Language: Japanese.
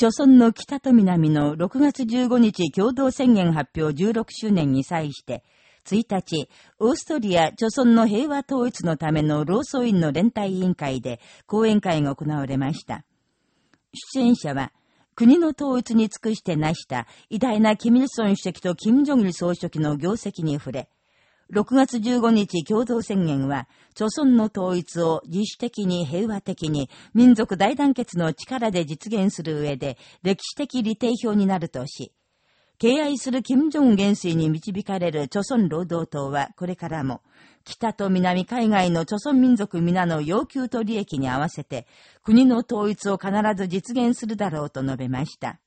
朝鮮の北と南の6月15日共同宣言発表16周年に際して、1日、オーストリア、朝鮮の平和統一のための労組員の連帯委員会で講演会が行われました。出演者は、国の統一に尽くして成した偉大なキミルソン主席とキム・ジョギル総書記の業績に触れ、6月15日共同宣言は、朝鮮の統一を自主的に平和的に民族大団結の力で実現する上で歴史的利定表になるとし、敬愛する金正恩元帥に導かれる朝鮮労働党はこれからも、北と南海外の朝鮮民族皆の要求と利益に合わせて、国の統一を必ず実現するだろうと述べました。